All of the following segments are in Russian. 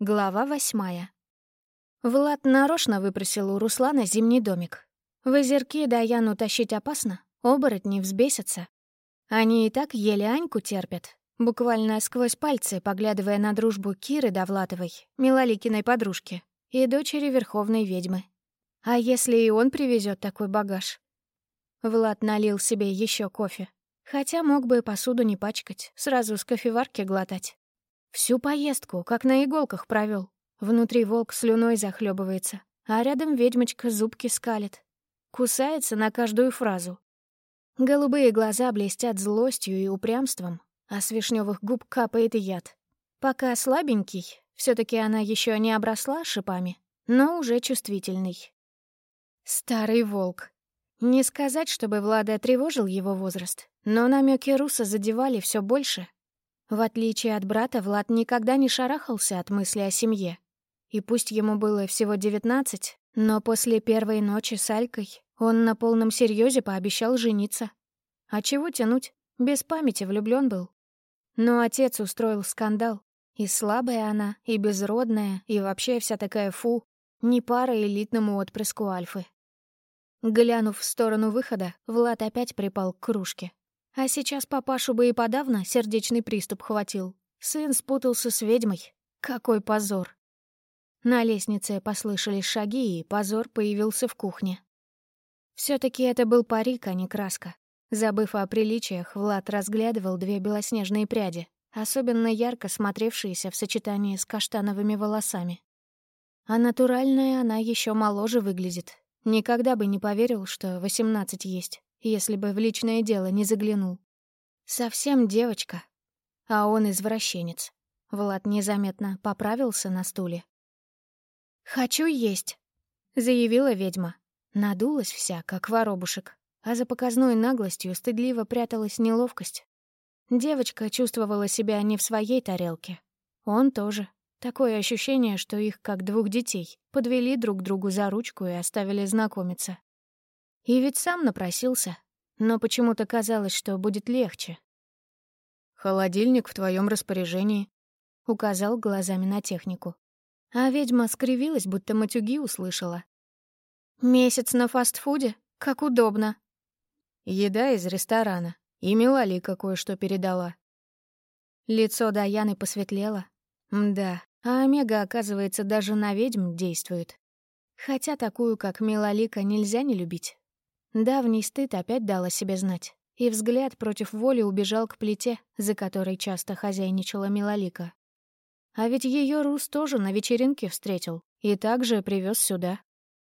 Глава восьмая. Влад нарочно выпросил у Руслана зимний домик. В озерки Даяну тащить опасно, оборотни взбесятся. Они и так еле Аньку терпят, буквально сквозь пальцы, поглядывая на дружбу Киры Довлатовой, Милоликиной подружки, и дочери Верховной ведьмы. А если и он привезет такой багаж? Влад налил себе еще кофе, хотя мог бы посуду не пачкать, сразу с кофеварки глотать. Всю поездку, как на иголках провел. Внутри волк слюной захлебывается, а рядом ведьмочка зубки скалит. Кусается на каждую фразу. Голубые глаза блестят злостью и упрямством, а с вишневых губ капает яд. Пока слабенький, все таки она еще не обросла шипами, но уже чувствительный. Старый волк. Не сказать, чтобы Влада тревожил его возраст, но намеки Руса задевали все больше, в отличие от брата, Влад никогда не шарахался от мысли о семье. И пусть ему было всего девятнадцать, но после первой ночи с Алькой он на полном серьезе пообещал жениться. А чего тянуть? Без памяти влюблён был. Но отец устроил скандал. И слабая она, и безродная, и вообще вся такая фу. Не пара элитному отпрыску Альфы. Глянув в сторону выхода, Влад опять припал к кружке. А сейчас папашу бы и подавно сердечный приступ хватил. Сын спутался с ведьмой. Какой позор. На лестнице послышались шаги, и позор появился в кухне. все таки это был парик, а не краска. Забыв о приличиях, Влад разглядывал две белоснежные пряди, особенно ярко смотревшиеся в сочетании с каштановыми волосами. А натуральная она еще моложе выглядит. Никогда бы не поверил, что восемнадцать есть если бы в личное дело не заглянул. Совсем девочка. А он извращенец. Влад незаметно поправился на стуле. «Хочу есть», — заявила ведьма. Надулась вся, как воробушек, а за показной наглостью стыдливо пряталась неловкость. Девочка чувствовала себя не в своей тарелке. Он тоже. Такое ощущение, что их, как двух детей, подвели друг другу за ручку и оставили знакомиться. И ведь сам напросился, но почему-то казалось, что будет легче. «Холодильник в твоем распоряжении», — указал глазами на технику. А ведьма скривилась, будто матюги услышала. «Месяц на фастфуде? Как удобно!» «Еда из ресторана. И Милали кое-что передала». Лицо Даяны посветлело. Да, а Омега, оказывается, даже на ведьм действует. Хотя такую, как Милалика, нельзя не любить. Давний стыд опять дал о себе знать, и взгляд против воли убежал к плите, за которой часто хозяйничала Милолика. А ведь ее Рус тоже на вечеринке встретил и также привез сюда.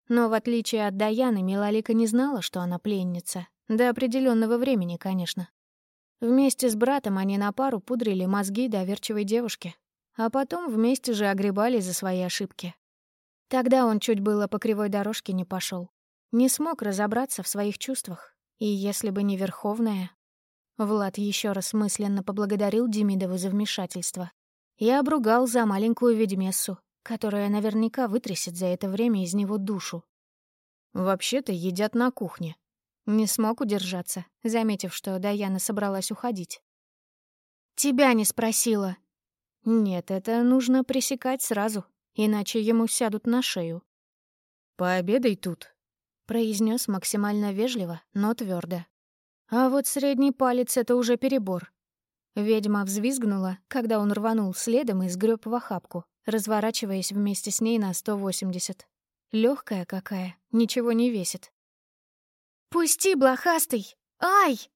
Но в отличие от Даяны, Милолика не знала, что она пленница. До определенного времени, конечно. Вместе с братом они на пару пудрили мозги доверчивой девушки, а потом вместе же огребали за свои ошибки. Тогда он чуть было по кривой дорожке не пошел, не смог разобраться в своих чувствах. И если бы не Верховная... Влад еще раз мысленно поблагодарил Демидову за вмешательство и обругал за маленькую ведьмессу, которая наверняка вытрясет за это время из него душу. «Вообще-то едят на кухне». Не смог удержаться, заметив, что Даяна собралась уходить. «Тебя не спросила». «Нет, это нужно пресекать сразу, иначе ему сядут на шею». «Пообедай тут», произнес максимально вежливо, но твердо. А вот средний палец — это уже перебор. Ведьма взвизгнула, когда он рванул следом и сгреб в охапку, разворачиваясь вместе с ней на 180. Легкая какая, ничего не весит. «Пусти, блохастый! Ай!»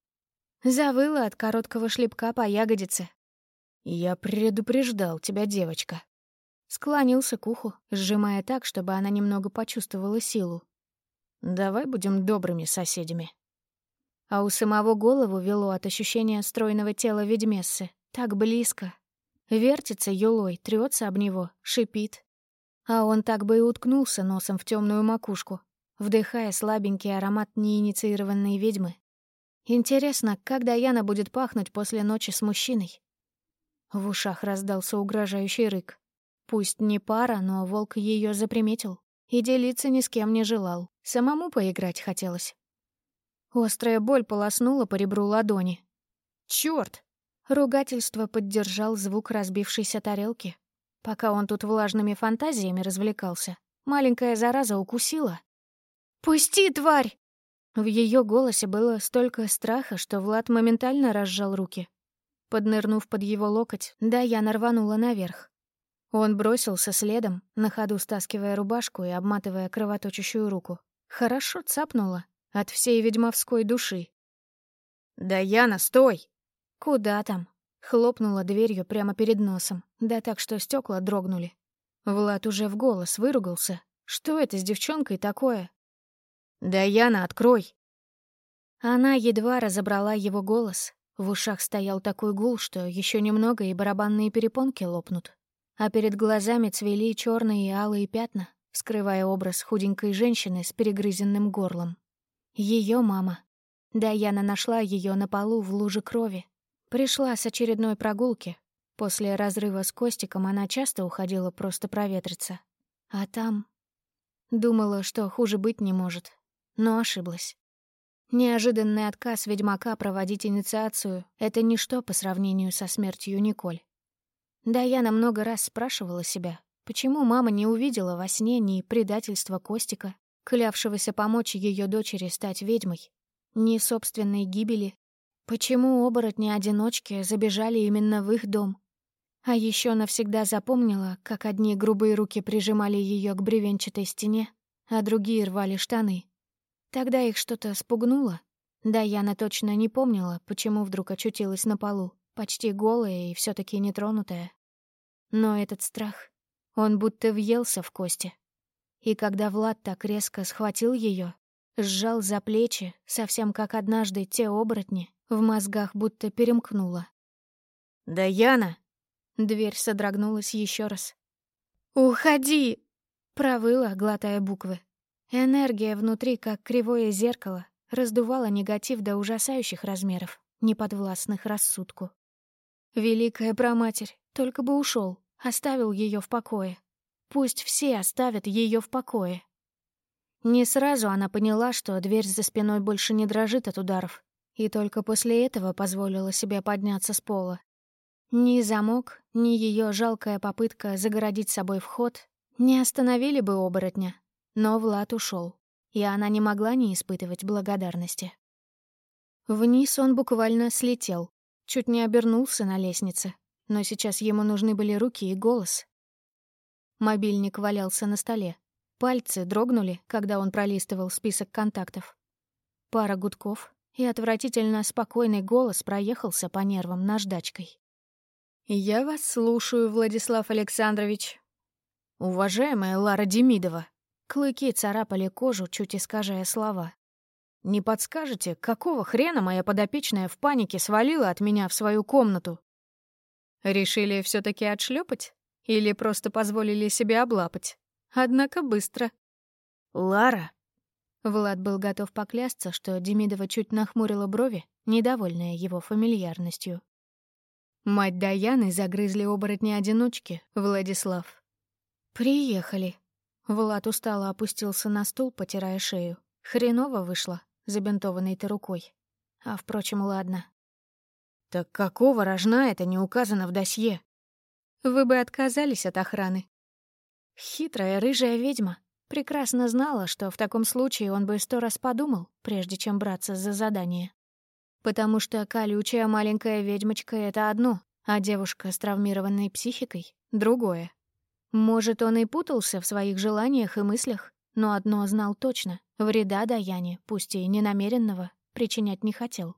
Завыла от короткого шлепка по ягодице. «Я предупреждал тебя, девочка». Склонился к уху, сжимая так, чтобы она немного почувствовала силу. Давай будем добрыми соседями. А у самого голову вело от ощущения стройного тела ведьмессы. Так близко. Вертится юлой, трется об него, шипит. А он так бы и уткнулся носом в темную макушку, вдыхая слабенький аромат неинициированной ведьмы. Интересно, когда Яна будет пахнуть после ночи с мужчиной? В ушах раздался угрожающий рык. Пусть не пара, но волк ее заприметил и делиться ни с кем не желал. Самому поиграть хотелось. Острая боль полоснула по ребру ладони. «Чёрт!» Ругательство поддержал звук разбившейся тарелки. Пока он тут влажными фантазиями развлекался, маленькая зараза укусила. «Пусти, тварь!» В ее голосе было столько страха, что Влад моментально разжал руки. Поднырнув под его локоть, да я нарванула наверх. Он бросился следом, на ходу стаскивая рубашку и обматывая кровоточащую руку. Хорошо цапнула от всей ведьмовской души. «Да, Яна, стой!» «Куда там?» Хлопнула дверью прямо перед носом, да так, что стекла дрогнули. Влад уже в голос выругался. Что это с девчонкой такое? «Да, Яна, открой!» Она едва разобрала его голос. В ушах стоял такой гул, что еще немного и барабанные перепонки лопнут. А перед глазами цвели черные и алые пятна, скрывая образ худенькой женщины с перегрызенным горлом. Ее мама. Даяна нашла ее на полу в луже крови, Пришла с очередной прогулки. После разрыва с Костиком она часто уходила просто проветриться. А там... Думала, что хуже быть не может, но ошиблась. Неожиданный отказ ведьмака проводить инициацию — это ничто по сравнению со смертью Николь. Да я много раз спрашивала себя, почему мама не увидела во сне ни предательства Костика, клявшегося помочь ее дочери стать ведьмой, ни собственной гибели, Почему оборотни-одиночки забежали именно в их дом? А еще навсегда запомнила, как одни грубые руки прижимали ее к бревенчатой стене, а другие рвали штаны. Тогда их что-то спугнуло. Да, Яна точно не помнила, почему вдруг очутилась на полу, почти голая и все таки нетронутая. Но этот страх, он будто въелся в кости. И когда Влад так резко схватил ее, сжал за плечи, совсем как однажды те оборотни, в мозгах будто перемкнуло. «Да Яна!» Дверь содрогнулась еще раз. «Уходи!» — провыла, глотая буквы. Энергия внутри, как кривое зеркало, раздувала негатив до ужасающих размеров, неподвластных рассудку. Великая проматерь, только бы ушел, оставил ее в покое. Пусть все оставят ее в покое. Не сразу она поняла, что дверь за спиной больше не дрожит от ударов, и только после этого позволила себе подняться с пола. Ни замок, ни ее жалкая попытка загородить собой вход не остановили бы оборотня, но Влад ушел, и она не могла не испытывать благодарности. Вниз он буквально слетел, чуть не обернулся на лестнице, но сейчас ему нужны были руки и голос. Мобильник валялся на столе. Пальцы дрогнули, когда он пролистывал список контактов. Пара гудков, и отвратительно спокойный голос проехался по нервам наждачкой. «Я вас слушаю, Владислав Александрович». «Уважаемая Лара Демидова», клыки царапали кожу, чуть искажая слова. «Не подскажете, какого хрена моя подопечная в панике свалила от меня в свою комнату?» «Решили все таки отшлепать? Или просто позволили себе облапать? Однако быстро». «Лара», Влад был готов поклясться, что Демидова чуть нахмурила брови, недовольная его фамильярностью. Мать Даяны загрызли оборотни-одиночки, Владислав. «Приехали». Влад устало опустился на стул, потирая шею. Хреново вышло, забинтованной ты рукой. А, впрочем, ладно. «Так какого рожна это не указано в досье?» «Вы бы отказались от охраны». Хитрая рыжая ведьма, Прекрасно знала, что в таком случае он бы сто раз подумал, прежде чем браться за задание. Потому что колючая маленькая ведьмочка — это одно, а девушка с травмированной психикой — другое. Может, он и путался в своих желаниях и мыслях, но одно знал точно — вреда Даяне, пусть и ненамеренного, причинять не хотел.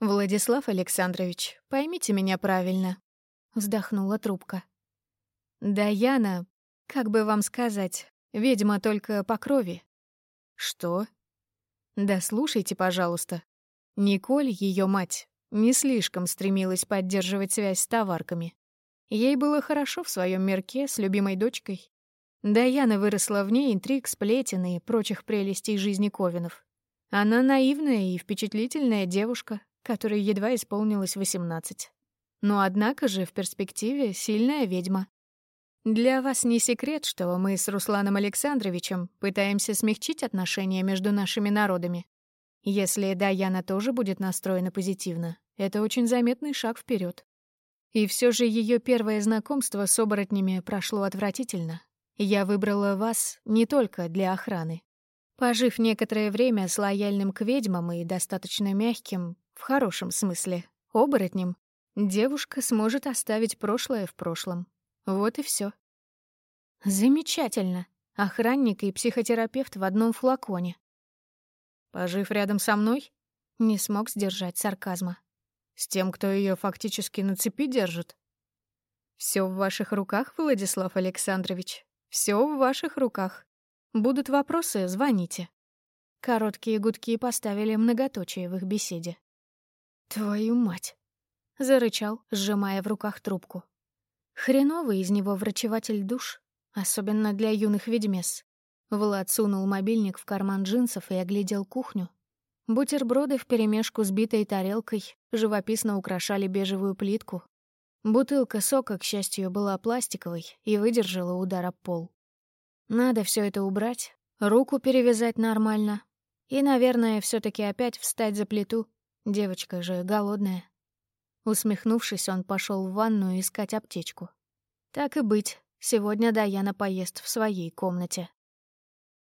«Владислав Александрович, поймите меня правильно», — вздохнула трубка. «Даяна, как бы вам сказать, Ведьма только по крови. Что? Да слушайте, пожалуйста. Николь, ее мать, не слишком стремилась поддерживать связь с товарками. Ей было хорошо в своем мирке с любимой дочкой. Даяна выросла в ней интриг, сплетен и прочих прелестей жизни Ковинов. Она наивная и впечатлительная девушка, которой едва исполнилось 18. Но однако же в перспективе сильная ведьма. Для вас не секрет, что мы с Русланом Александровичем пытаемся смягчить отношения между нашими народами. Если Даяна тоже будет настроена позитивно, это очень заметный шаг вперед. И все же ее первое знакомство с оборотнями прошло отвратительно. Я выбрала вас не только для охраны. Пожив некоторое время с лояльным к ведьмам и достаточно мягким, в хорошем смысле, оборотнем, девушка сможет оставить прошлое в прошлом. Вот и все. Замечательно. Охранник и психотерапевт в одном флаконе. Пожив рядом со мной, не смог сдержать сарказма. С тем, кто ее фактически на цепи держит. Все в ваших руках, Владислав Александрович. Все в ваших руках. Будут вопросы, звоните. Короткие гудки поставили многоточие в их беседе. «Твою мать!» — зарычал, сжимая в руках трубку. Хреновый из него врачеватель душ, особенно для юных ведьмес. Влад сунул мобильник в карман джинсов и оглядел кухню. Бутерброды вперемешку с битой тарелкой живописно украшали бежевую плитку, Бутылка сока, к счастью, была пластиковой и выдержала удар об пол. Надо все это убрать, руку перевязать нормально и, наверное, все таки опять встать за плиту. Девочка же голодная. Усмехнувшись, он пошел в ванную искать аптечку. Так и быть, сегодня Даяна поест в своей комнате.